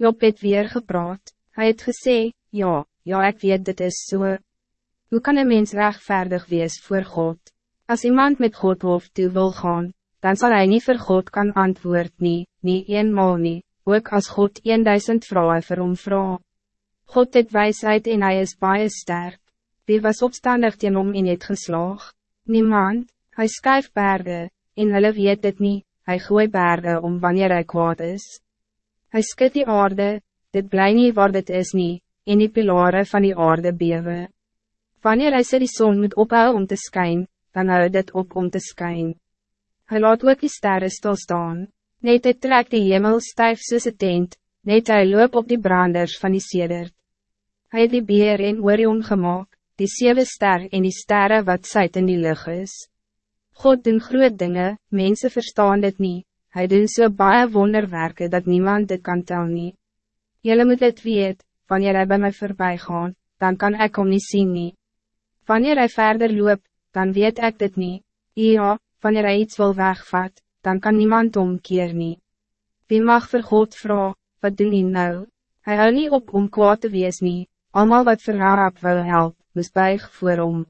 Job het weer gepraat, hij het gesê, ja, ja ik weet dit is zo. So. Hoe kan een mens rechtvaardig wees voor God? Als iemand met God hoofd toe wil gaan, dan zal hij niet voor God kan antwoord nie, nie eenmaal nie, ook als God 1000 vrouwen vir hom vrouw. God het wijsheid en hij is baie sterk. Wie was opstandig teen hom en het geslaag? Niemand, hij skuif berge, en hulle weet het niet, hij gooi berge om wanneer hij kwaad is. Hij skit die aarde, dit bly nie waar dit is nie, en die pilare van die aarde bewe. Wanneer hy sê die zon moet ophou om te skyn, dan hou dit op om te skyn. Hy laat ook die sterre stilstaan, net hy trek die hemel stijf soos een tent, net hy loop op die branders van die sedert. Hy het die beer en Orion gemaakt, die zeven ster en die sterren wat zuid in die lucht is. God doen groot dingen, mensen verstaan dit niet. Hij doet so baie wonderwerken dat niemand dit kan tel nie. Jullie moet het weet, wanneer hij bij mij voorbij gaat, dan kan ik hem niet zien nie. Wanneer hij verder loopt, dan weet ik dit niet. Ja, wanneer hij iets wil wegvat, dan kan niemand omkeer nie. Wie mag voor God vragen, wat doen hij nou? Hij hou niet op om kwaad te wees nie, allemaal wat vir Rahab wil help, moes buig voor om.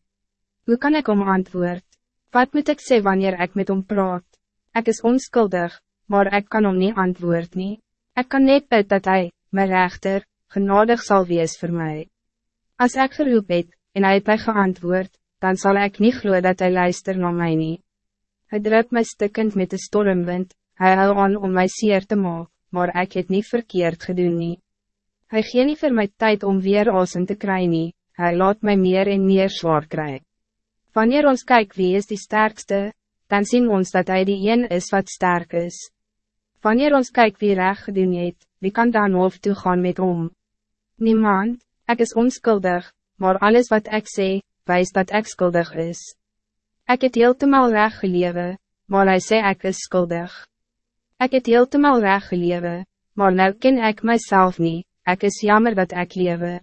Hoe kan ik om antwoord? Wat moet ik zeggen wanneer ik met hem praat? Ik is onschuldig, maar ik kan hem niet antwoord nie. Ik kan net bid dat hij, mijn rechter, genadig zal wees voor mij. Als ik geroep het, en hij het mij geantwoord, dan zal ik niet geloven dat hij luister naar mij niet. Hij drukt mij stukkend met de stormwind, hij hou aan om mij zeer te maken, maar ik het niet verkeerd gedoen nie. Hij gee niet voor mij tijd om weer ossen te krijgen nie, hij laat mij meer en meer zwaar krijgen. Wanneer ons kijkt wie is die sterkste, dan zien ons dat hij die een is wat sterk is. Wanneer ons kijkt wie recht gedoen het, wie kan dan hoofd toe gaan met om? Niemand, ik is onschuldig, maar alles wat ik zeg, wijst dat ik schuldig is. Ik het heeltemal recht gelewe, maar hij zei ik is schuldig. Ik het heeltemal recht gelewe, maar nou ken ik mijzelf niet, ik is jammer dat ik lewe.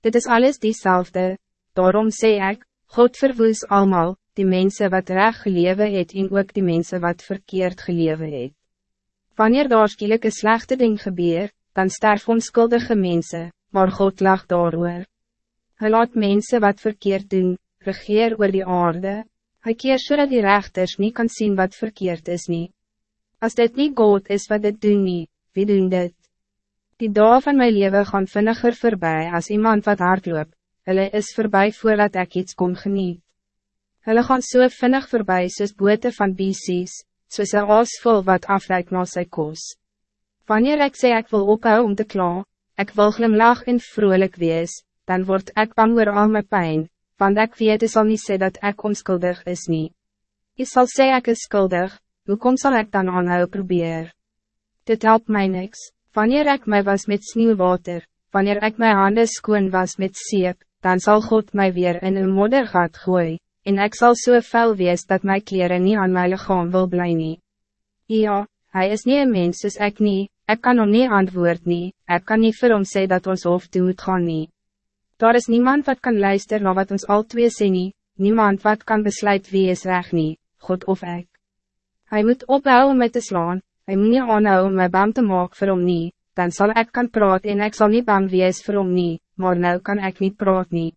Dit is alles diezelfde, daarom zei ik, God verwoes allemaal, die mensen wat recht gelewe het en ook die mensen wat verkeerd gelewe het. Wanneer daar skielik een slechte ding gebeur, dan sterf onskuldige mensen, maar God lag daarover. Hij laat mensen wat verkeerd doen, regeer oor die aarde. Hij keer so dat die rechters niet kan zien wat verkeerd is niet. Als dit niet God is wat dit doen nie, wie doen dit? Die dag van mijn leven gaan vinniger voorbij als iemand wat hard loop, hulle is voorbij voordat ik iets kon geniet. Hulle gaan so vinnig voorbij soos bote van BC's, soos een aasvol wat afreik na sy kos. Wanneer ik sê ek wil ophou om te kla, ek wil glimlach en vrolijk wees, dan word ik bang oor al my pijn, want ek weet is al nie sê dat ek onskuldig is nie. Je zal sê ek is skuldig, hoekom zal ik dan aanhou probeer? Dit helpt mij niks, wanneer ik mij was met sneeuwwater, wanneer ik mijn handen skoon was met seep, dan zal God mij weer in een moddergat gooien en ik zal so fel wees dat mijn kleren niet aan mijn lichaam wil blij nie. Ja, hij is niet een mens soos ek nie, ek kan hom nie antwoord nie, ek kan niet vir hom sê dat ons hoofd toe moet gaan nie. Daar is niemand wat kan luisteren naar wat ons al twee sê nie, niemand wat kan besluit wie is reg nie, God of ik. Hij moet ophouden met te slaan, hij moet niet aanhou om my bang te maak vir hom nie, dan zal ik kan praat en ik zal niet bang wees vir hom nie, maar nou kan ik niet praat nie.